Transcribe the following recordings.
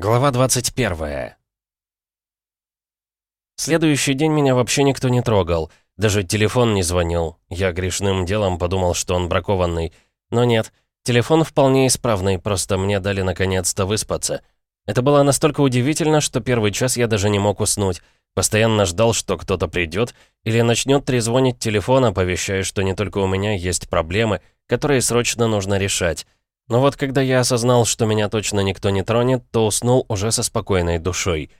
Глава 21 Следующий день меня вообще никто не трогал. Даже телефон не звонил. Я грешным делом подумал, что он бракованный. Но нет, телефон вполне исправный, просто мне дали наконец-то выспаться. Это было настолько удивительно, что первый час я даже не мог уснуть. Постоянно ждал, что кто-то придет или начнет трезвонить телефон, оповещая, что не только у меня есть проблемы, которые срочно нужно решать. Но вот когда я осознал, что меня точно никто не тронет, то уснул уже со спокойной душой.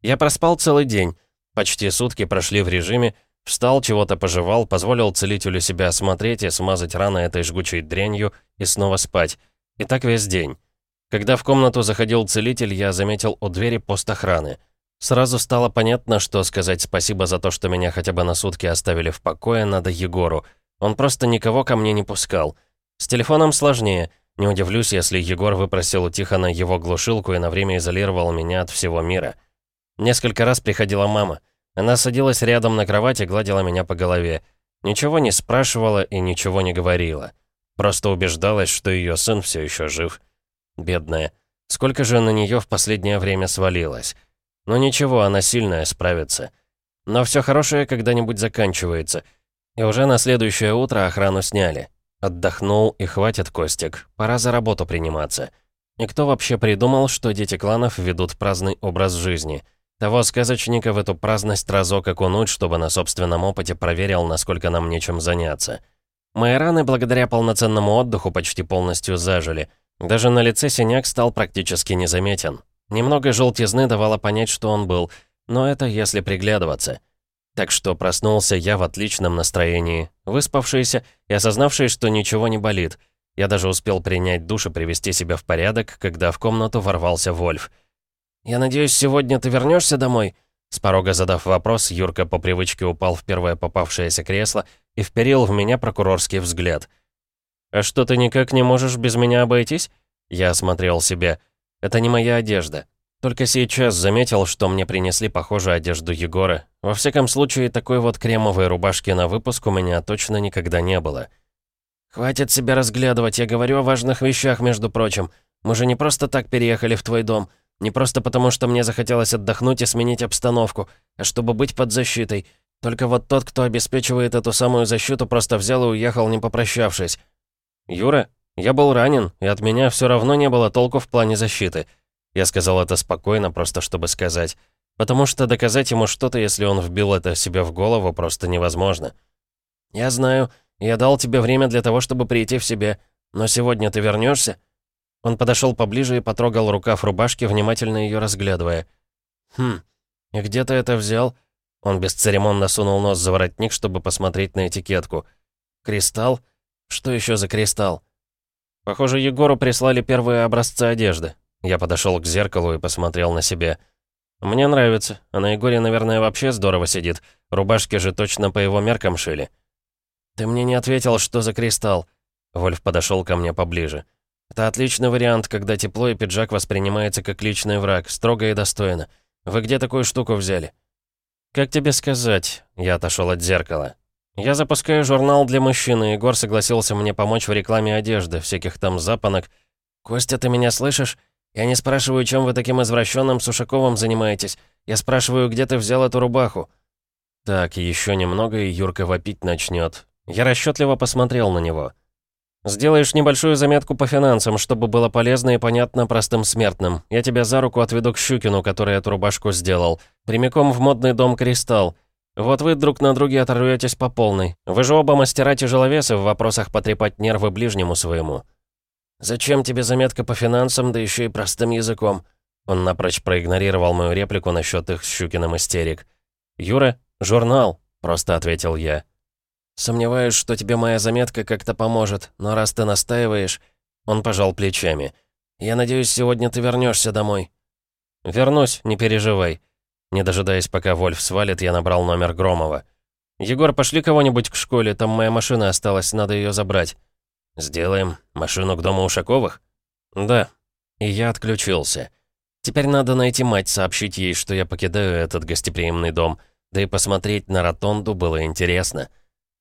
Я проспал целый день. Почти сутки прошли в режиме, встал, чего-то пожевал, позволил целителю себя осмотреть и смазать раны этой жгучей дрянью и снова спать. И так весь день. Когда в комнату заходил целитель, я заметил у двери пост охраны. Сразу стало понятно, что сказать спасибо за то, что меня хотя бы на сутки оставили в покое, надо Егору. Он просто никого ко мне не пускал. С телефоном сложнее — не удивлюсь, если Егор выпросил у Тихона его глушилку и на время изолировал меня от всего мира. Несколько раз приходила мама. Она садилась рядом на кровати, гладила меня по голове. Ничего не спрашивала и ничего не говорила. Просто убеждалась, что ее сын все еще жив. Бедная. Сколько же на нее в последнее время свалилось. Но ничего, она сильная, справится. Но все хорошее когда-нибудь заканчивается. И уже на следующее утро охрану сняли. Отдохнул и хватит, Костик. Пора за работу приниматься. И кто вообще придумал, что дети кланов ведут праздный образ жизни? Того сказочника в эту праздность разок окунуть, чтобы на собственном опыте проверил, насколько нам нечем заняться. Мои раны, благодаря полноценному отдыху, почти полностью зажили. Даже на лице синяк стал практически незаметен. Немного желтизны давало понять, что он был, но это если приглядываться. Так что проснулся я в отличном настроении, выспавшийся и осознавший, что ничего не болит. Я даже успел принять душ и привести себя в порядок, когда в комнату ворвался Вольф. «Я надеюсь, сегодня ты вернешься домой?» С порога задав вопрос, Юрка по привычке упал в первое попавшееся кресло и вперил в меня прокурорский взгляд. «А что, ты никак не можешь без меня обойтись?» Я осмотрел себя. «Это не моя одежда. Только сейчас заметил, что мне принесли похожую одежду Егора. Во всяком случае, такой вот кремовой рубашки на выпуск у меня точно никогда не было. «Хватит себя разглядывать, я говорю о важных вещах, между прочим. Мы же не просто так переехали в твой дом. Не просто потому, что мне захотелось отдохнуть и сменить обстановку, а чтобы быть под защитой. Только вот тот, кто обеспечивает эту самую защиту, просто взял и уехал, не попрощавшись. Юра, я был ранен, и от меня все равно не было толку в плане защиты». Я сказал это спокойно, просто чтобы сказать. Потому что доказать ему что-то, если он вбил это себе в голову, просто невозможно. «Я знаю, я дал тебе время для того, чтобы прийти в себя. Но сегодня ты вернешься? Он подошел поближе и потрогал рукав рубашки, внимательно ее разглядывая. «Хм, и где ты это взял?» Он бесцеремонно сунул нос за воротник, чтобы посмотреть на этикетку. «Кристалл? Что еще за кристалл?» Похоже, Егору прислали первые образцы одежды. Я подошел к зеркалу и посмотрел на себя. «Мне нравится. А на Егоре, наверное, вообще здорово сидит. Рубашки же точно по его меркам шили». «Ты мне не ответил, что за кристалл?» Вольф подошел ко мне поближе. «Это отличный вариант, когда тепло и пиджак воспринимается как личный враг, строго и достойно. Вы где такую штуку взяли?» «Как тебе сказать?» Я отошел от зеркала. «Я запускаю журнал для мужчин, и Егор согласился мне помочь в рекламе одежды, всяких там запонок. Костя, ты меня слышишь? «Я не спрашиваю, чем вы таким извращенным Сушаковым занимаетесь. Я спрашиваю, где ты взял эту рубаху?» Так, еще немного, и Юрка вопить начнет. Я расчетливо посмотрел на него. «Сделаешь небольшую заметку по финансам, чтобы было полезно и понятно простым смертным. Я тебя за руку отведу к Щукину, который эту рубашку сделал. Прямиком в модный дом «Кристалл». Вот вы друг на друге оторветесь по полной. Вы же оба мастера-тяжеловесы в вопросах потрепать нервы ближнему своему». «Зачем тебе заметка по финансам, да еще и простым языком?» Он напрочь проигнорировал мою реплику насчет их с Щукиным истерик. «Юра, журнал», — просто ответил я. «Сомневаюсь, что тебе моя заметка как-то поможет, но раз ты настаиваешь...» Он пожал плечами. «Я надеюсь, сегодня ты вернешься домой». «Вернусь, не переживай». Не дожидаясь, пока Вольф свалит, я набрал номер Громова. «Егор, пошли кого-нибудь к школе, там моя машина осталась, надо ее забрать». «Сделаем. Машину к дому Ушаковых?» «Да». И я отключился. Теперь надо найти мать, сообщить ей, что я покидаю этот гостеприимный дом. Да и посмотреть на ротонду было интересно.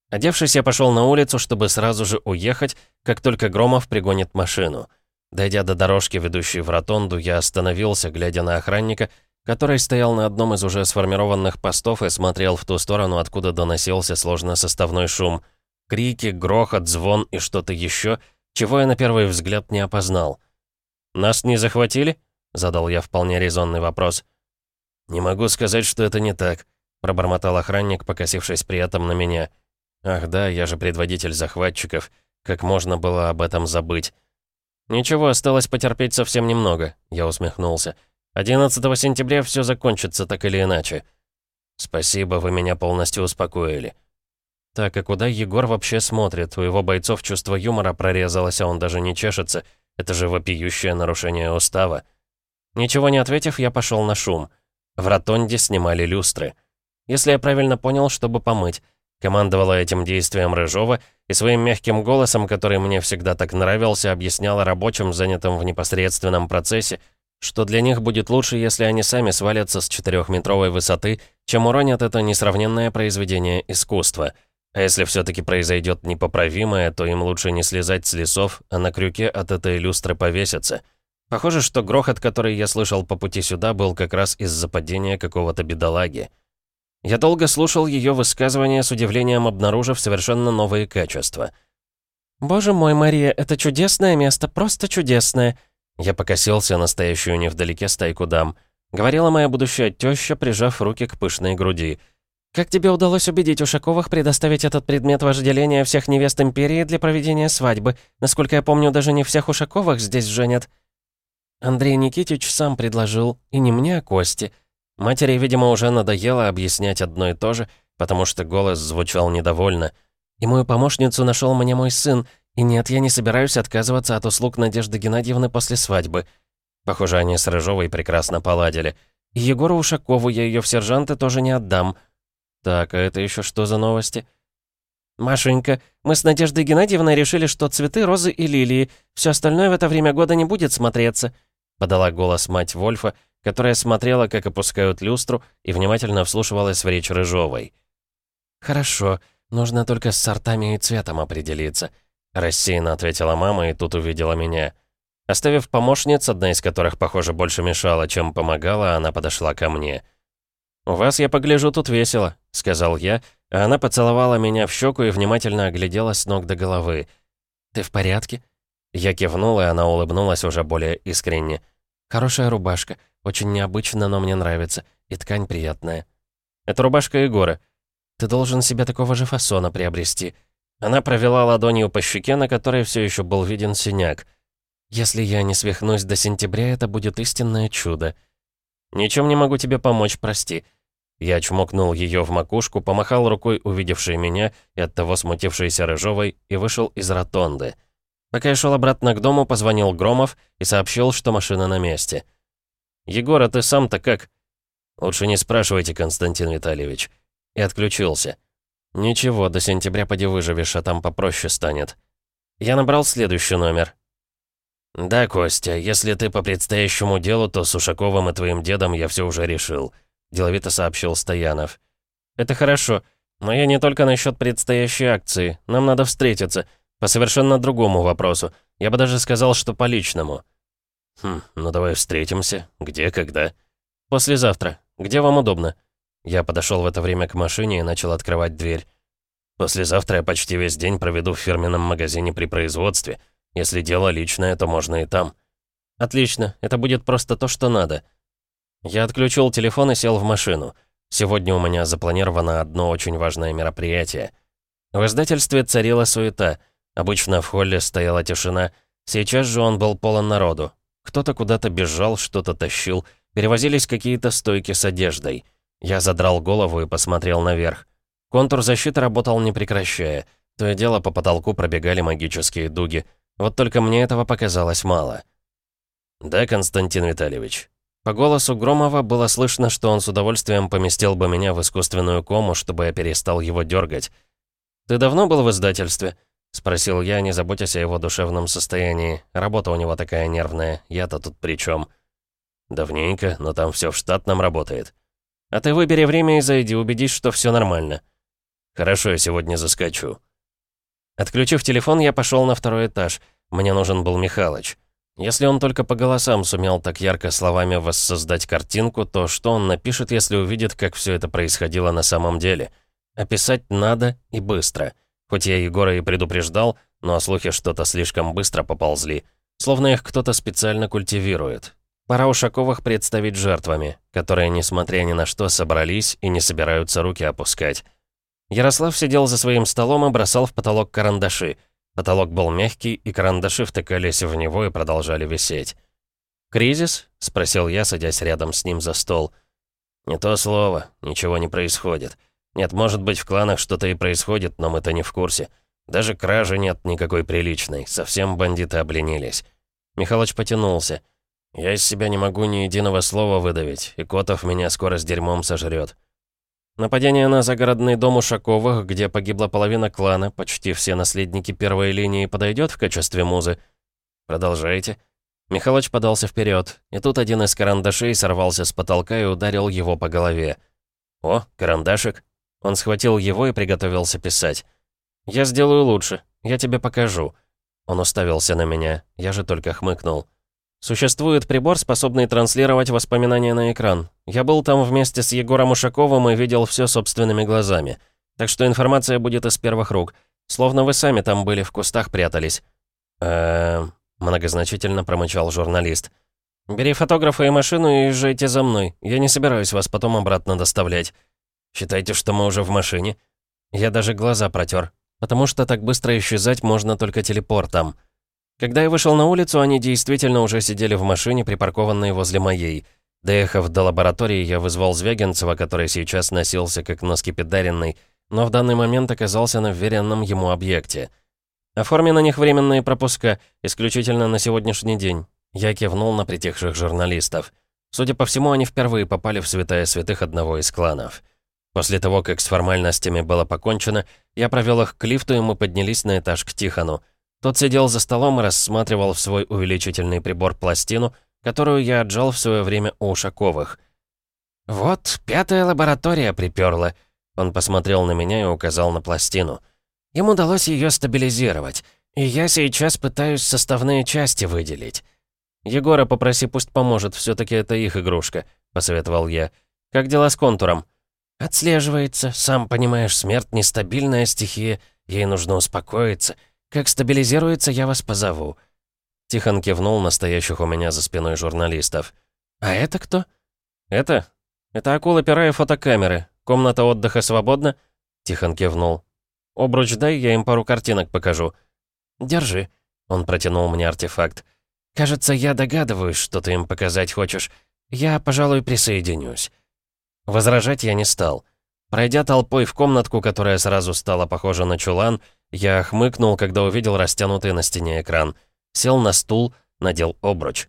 Одевшись, я пошел на улицу, чтобы сразу же уехать, как только Громов пригонит машину. Дойдя до дорожки, ведущей в ротонду, я остановился, глядя на охранника, который стоял на одном из уже сформированных постов и смотрел в ту сторону, откуда доносился сложносоставной шум. Крики, грохот, звон и что-то еще, чего я на первый взгляд не опознал. «Нас не захватили?» — задал я вполне резонный вопрос. «Не могу сказать, что это не так», — пробормотал охранник, покосившись при этом на меня. «Ах да, я же предводитель захватчиков. Как можно было об этом забыть?» «Ничего, осталось потерпеть совсем немного», — я усмехнулся. «11 сентября все закончится так или иначе». «Спасибо, вы меня полностью успокоили». «Так, а куда Егор вообще смотрит? У его бойцов чувство юмора прорезалось, а он даже не чешется. Это же вопиющее нарушение устава». Ничего не ответив, я пошел на шум. В ротонде снимали люстры. Если я правильно понял, чтобы помыть. Командовала этим действием Рыжова и своим мягким голосом, который мне всегда так нравился, объясняла рабочим, занятым в непосредственном процессе, что для них будет лучше, если они сами свалятся с четырехметровой высоты, чем уронят это несравненное произведение искусства. А если все-таки произойдет непоправимое, то им лучше не слезать с лесов, а на крюке от этой люстры повеситься. Похоже, что грохот, который я слышал по пути сюда, был как раз из-за падения какого-то бедолаги. Я долго слушал ее высказывания с удивлением, обнаружив совершенно новые качества. «Боже мой, Мария, это чудесное место, просто чудесное!» Я покосился на стоящую невдалеке стайку дам. Говорила моя будущая теща, прижав руки к пышной груди. «Как тебе удалось убедить Ушаковых предоставить этот предмет вожделения всех невест Империи для проведения свадьбы? Насколько я помню, даже не всех Ушаковых здесь женят». Андрей Никитич сам предложил, и не мне, а Косте. Матери, видимо, уже надоело объяснять одно и то же, потому что голос звучал недовольно. И мою помощницу нашел мне мой сын, и нет, я не собираюсь отказываться от услуг Надежды Геннадьевны после свадьбы. Похоже, они с Рыжовой прекрасно поладили. И Егору Ушакову я ее в сержанты тоже не отдам. Так, а это еще что за новости? «Машенька, мы с Надеждой Геннадьевной решили, что цветы, розы и лилии. Все остальное в это время года не будет смотреться», — подала голос мать Вольфа, которая смотрела, как опускают люстру, и внимательно вслушивалась в речь Рыжовой. «Хорошо, нужно только с сортами и цветом определиться», — рассеянно ответила мама и тут увидела меня. Оставив помощниц, одна из которых, похоже, больше мешала, чем помогала, она подошла ко мне. «У вас, я погляжу, тут весело», — сказал я, а она поцеловала меня в щеку и внимательно оглядела с ног до головы. «Ты в порядке?» Я кивнул, и она улыбнулась уже более искренне. «Хорошая рубашка. Очень необычно, но мне нравится. И ткань приятная. Это рубашка Егора. Ты должен себе такого же фасона приобрести. Она провела ладонью по щеке, на которой все еще был виден синяк. Если я не свихнусь до сентября, это будет истинное чудо. Ничем не могу тебе помочь, прости. Я чмокнул ее в макушку, помахал рукой, увидевшей меня и оттого смутившейся Рыжовой, и вышел из ротонды. Пока я шел обратно к дому, позвонил Громов и сообщил, что машина на месте. «Егор, а ты сам-то как?» «Лучше не спрашивайте, Константин Витальевич». И отключился. «Ничего, до сентября поди выживешь, а там попроще станет». Я набрал следующий номер. «Да, Костя, если ты по предстоящему делу, то с Ушаковым и твоим дедом я все уже решил», — деловито сообщил Стоянов. «Это хорошо, но я не только насчет предстоящей акции. Нам надо встретиться. По совершенно другому вопросу. Я бы даже сказал, что по личному». «Хм, ну давай встретимся. Где, когда?» «Послезавтра. Где вам удобно?» Я подошел в это время к машине и начал открывать дверь. «Послезавтра я почти весь день проведу в фирменном магазине при производстве. Если дело личное, то можно и там». «Отлично. Это будет просто то, что надо». Я отключил телефон и сел в машину. Сегодня у меня запланировано одно очень важное мероприятие. В издательстве царила суета. Обычно в холле стояла тишина. Сейчас же он был полон народу. Кто-то куда-то бежал, что-то тащил. Перевозились какие-то стойки с одеждой. Я задрал голову и посмотрел наверх. Контур защиты работал не прекращая. То и дело по потолку пробегали магические дуги. Вот только мне этого показалось мало. «Да, Константин Витальевич». По голосу Громова было слышно, что он с удовольствием поместил бы меня в искусственную кому, чтобы я перестал его дергать. «Ты давно был в издательстве?» — спросил я, не заботясь о его душевном состоянии. Работа у него такая нервная, я-то тут при чем? «Давненько, но там все в штатном работает». «А ты выбери время и зайди, убедись, что все нормально». «Хорошо, я сегодня заскочу». Отключив телефон, я пошел на второй этаж. Мне нужен был Михалыч. Если он только по голосам сумел так ярко словами воссоздать картинку, то что он напишет, если увидит, как все это происходило на самом деле? Описать надо и быстро. Хоть я Егора и предупреждал, но слухи что-то слишком быстро поползли. Словно их кто-то специально культивирует. Пора Ушаковых представить жертвами, которые, несмотря ни на что, собрались и не собираются руки опускать. Ярослав сидел за своим столом и бросал в потолок карандаши — Потолок был мягкий, и карандаши втыкались в него и продолжали висеть. «Кризис?» — спросил я, садясь рядом с ним за стол. «Не то слово. Ничего не происходит. Нет, может быть, в кланах что-то и происходит, но мы-то не в курсе. Даже кражи нет никакой приличной. Совсем бандиты обленились». Михалыч потянулся. «Я из себя не могу ни единого слова выдавить, и Котов меня скоро с дерьмом сожрет. Нападение на загородный дом Ушаковых, где погибла половина клана, почти все наследники первой линии, подойдет в качестве музы? Продолжайте. Михалыч подался вперед, и тут один из карандашей сорвался с потолка и ударил его по голове. «О, карандашик!» Он схватил его и приготовился писать. «Я сделаю лучше. Я тебе покажу». Он уставился на меня. Я же только хмыкнул. Существует прибор, способный транслировать воспоминания на экран. Я был там вместе с Егором Ушаковым и видел все собственными глазами. Так что информация будет из первых рук. Словно вы сами там были, в кустах прятались. Эм, многозначительно промычал журналист. «Бери фотографа и машину и езжайте за мной. Я не собираюсь вас потом обратно доставлять. Считайте, что мы уже в машине». Я даже глаза протер, потому что так быстро исчезать можно только телепортом. Когда я вышел на улицу, они действительно уже сидели в машине, припаркованной возле моей. Доехав до лаборатории, я вызвал Звягинцева, который сейчас носился как наскепидаренный, но в данный момент оказался на вверенном ему объекте. «Оформи на них временные пропуска, исключительно на сегодняшний день». Я кивнул на притихших журналистов. Судя по всему, они впервые попали в святая святых одного из кланов. После того, как с формальностями было покончено, я провел их к лифту, и мы поднялись на этаж к Тихону. Тот сидел за столом и рассматривал в свой увеличительный прибор пластину, которую я отжал в свое время у Ушаковых. «Вот, пятая лаборатория приперла», — он посмотрел на меня и указал на пластину. «Им удалось ее стабилизировать, и я сейчас пытаюсь составные части выделить». «Егора попроси, пусть поможет, все таки это их игрушка», — посоветовал я. «Как дела с контуром?» «Отслеживается. Сам понимаешь, смерть — нестабильная стихия, ей нужно успокоиться». «Как стабилизируется, я вас позову». Тихон кивнул настоящих у меня за спиной журналистов. «А это кто?» «Это? Это акула-пера и фотокамеры. Комната отдыха свободна?» Тихон кивнул. «Обруч дай, я им пару картинок покажу». «Держи». Он протянул мне артефакт. «Кажется, я догадываюсь, что ты им показать хочешь. Я, пожалуй, присоединюсь». Возражать я не стал. Пройдя толпой в комнатку, которая сразу стала похожа на чулан, я хмыкнул, когда увидел растянутый на стене экран. Сел на стул, надел обруч.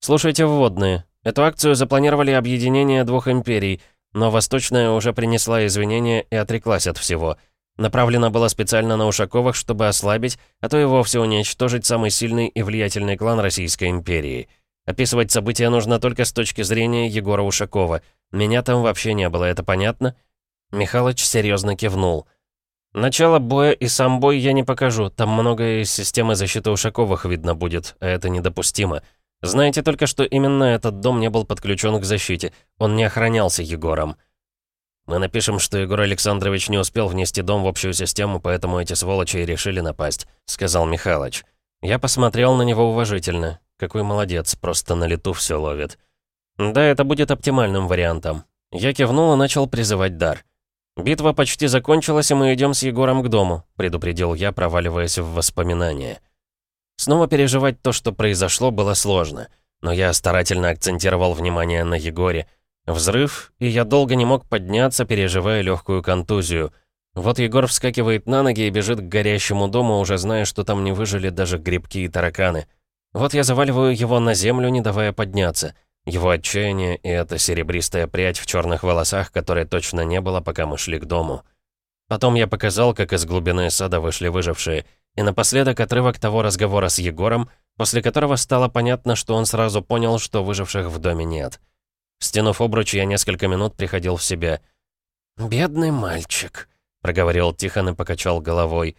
«Слушайте вводные. Эту акцию запланировали объединение двух империй, но Восточная уже принесла извинения и отреклась от всего. Направлено было специально на Ушаковых, чтобы ослабить, а то и вовсе уничтожить самый сильный и влиятельный клан Российской империи. Описывать события нужно только с точки зрения Егора Ушакова. Меня там вообще не было, это понятно?» Михалыч серьезно кивнул. Начало боя и сам бой я не покажу, там многое из системы защиты Ушаковых видно будет, а это недопустимо. Знаете только, что именно этот дом не был подключен к защите, он не охранялся Егором. Мы напишем, что Егор Александрович не успел внести дом в общую систему, поэтому эти сволочи и решили напасть», — сказал Михалыч. Я посмотрел на него уважительно. Какой молодец, просто на лету все ловит. Да, это будет оптимальным вариантом. Я кивнул и начал призывать дар. «Битва почти закончилась, и мы идем с Егором к дому», — предупредил я, проваливаясь в воспоминания. Снова переживать то, что произошло, было сложно, но я старательно акцентировал внимание на Егоре. Взрыв, и я долго не мог подняться, переживая легкую контузию. Вот Егор вскакивает на ноги и бежит к горящему дому, уже зная, что там не выжили даже грибки и тараканы. Вот я заваливаю его на землю, не давая подняться — его отчаяние и эта серебристая прядь в черных волосах, которой точно не было, пока мы шли к дому. Потом я показал, как из глубины сада вышли выжившие, и напоследок отрывок того разговора с Егором, после которого стало понятно, что он сразу понял, что выживших в доме нет. Стянув обруч, я несколько минут приходил в себя. «Бедный мальчик», — проговорил Тихон и покачал головой.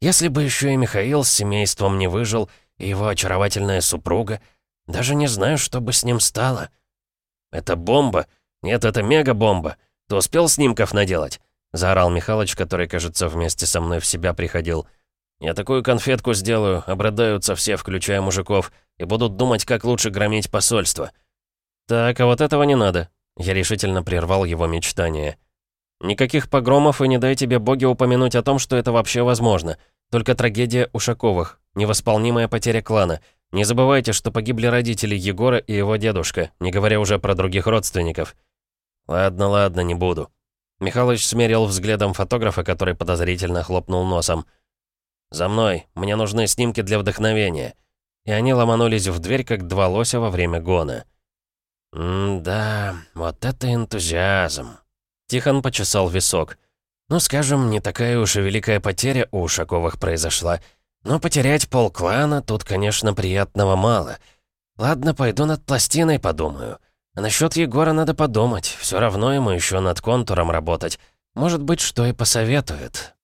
«Если бы еще и Михаил с семейством не выжил, и его очаровательная супруга. Даже не знаю, что бы с ним стало». «Это бомба? Нет, это мега-бомба. Ты успел снимков наделать?» Заорал Михалыч, который, кажется, вместе со мной в себя приходил. «Я такую конфетку сделаю, обрадаются все, включая мужиков, и будут думать, как лучше громить посольство». «Так, а вот этого не надо». Я решительно прервал его мечтание. «Никаких погромов и не дай тебе боги упомянуть о том, что это вообще возможно. Только трагедия Ушаковых, невосполнимая потеря клана. Не забывайте, что погибли родители Егора и его дедушка, не говоря уже про других родственников». «Ладно, ладно, не буду». Михалыч смерил взглядом фотографа, который подозрительно хлопнул носом. «За мной, мне нужны снимки для вдохновения». И они ломанулись в дверь, как два лося во время гона. «М-да, вот это энтузиазм». Тихон почесал висок. «Ну, скажем, не такая уж и великая потеря у Ушаковых произошла. Но потерять полклана тут, конечно, приятного мало. Ладно, пойду над пластиной подумаю. А насчет Егора надо подумать. Все равно ему еще над контуром работать. Может быть, что и посоветует».